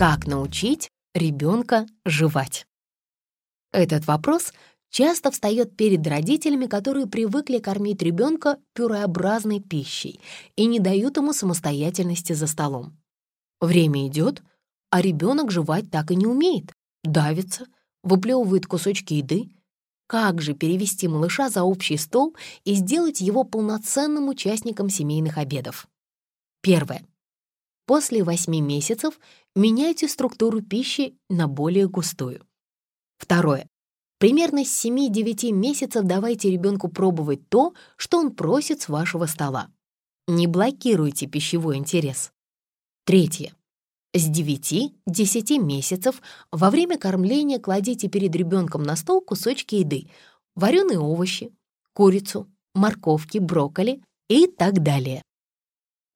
Как научить ребенка жевать? Этот вопрос часто встает перед родителями, которые привыкли кормить ребенка пюреобразной пищей и не дают ему самостоятельности за столом. Время идет, а ребенок жевать так и не умеет, давится, выплевывает кусочки еды. Как же перевести малыша за общий стол и сделать его полноценным участником семейных обедов? Первое. После 8 месяцев меняйте структуру пищи на более густую. Второе. Примерно с 7-9 месяцев давайте ребенку пробовать то, что он просит с вашего стола. Не блокируйте пищевой интерес. Третье. С 9-10 месяцев во время кормления кладите перед ребенком на стол кусочки еды, вареные овощи, курицу, морковки, брокколи и так далее.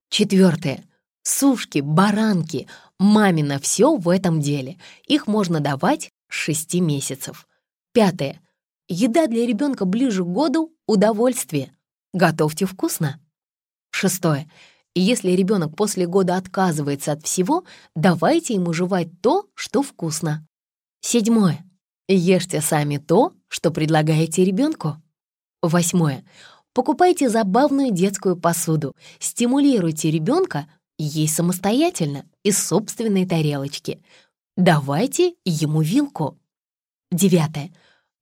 Четвертое. Сушки, баранки, мамина все в этом деле. Их можно давать с 6 месяцев. Пятое. Еда для ребенка ближе к году – удовольствие. Готовьте вкусно. Шестое. Если ребенок после года отказывается от всего, давайте ему жевать то, что вкусно. Седьмое. Ешьте сами то, что предлагаете ребенку. Восьмое. Покупайте забавную детскую посуду, стимулируйте ребенка есть самостоятельно из собственной тарелочки. Давайте ему вилку. Девятое.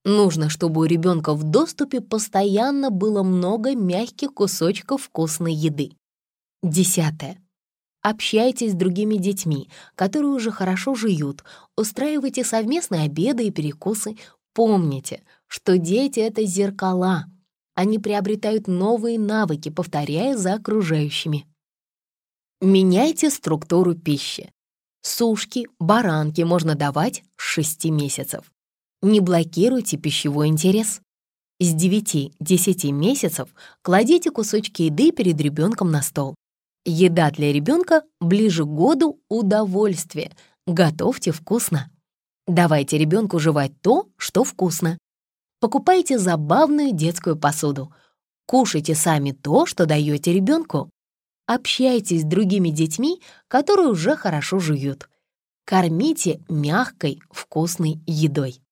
Нужно, чтобы у ребенка в доступе постоянно было много мягких кусочков вкусной еды. Десятое. Общайтесь с другими детьми, которые уже хорошо жуют, устраивайте совместные обеды и перекусы. Помните, что дети — это зеркала. Они приобретают новые навыки, повторяя за окружающими. Меняйте структуру пищи. Сушки, баранки можно давать с 6 месяцев. Не блокируйте пищевой интерес. С 9-10 месяцев кладите кусочки еды перед ребенком на стол. Еда для ребенка ближе к году — удовольствие. Готовьте вкусно. Давайте ребенку жевать то, что вкусно. Покупайте забавную детскую посуду. Кушайте сами то, что даете ребенку. Общайтесь с другими детьми, которые уже хорошо жуют. Кормите мягкой, вкусной едой.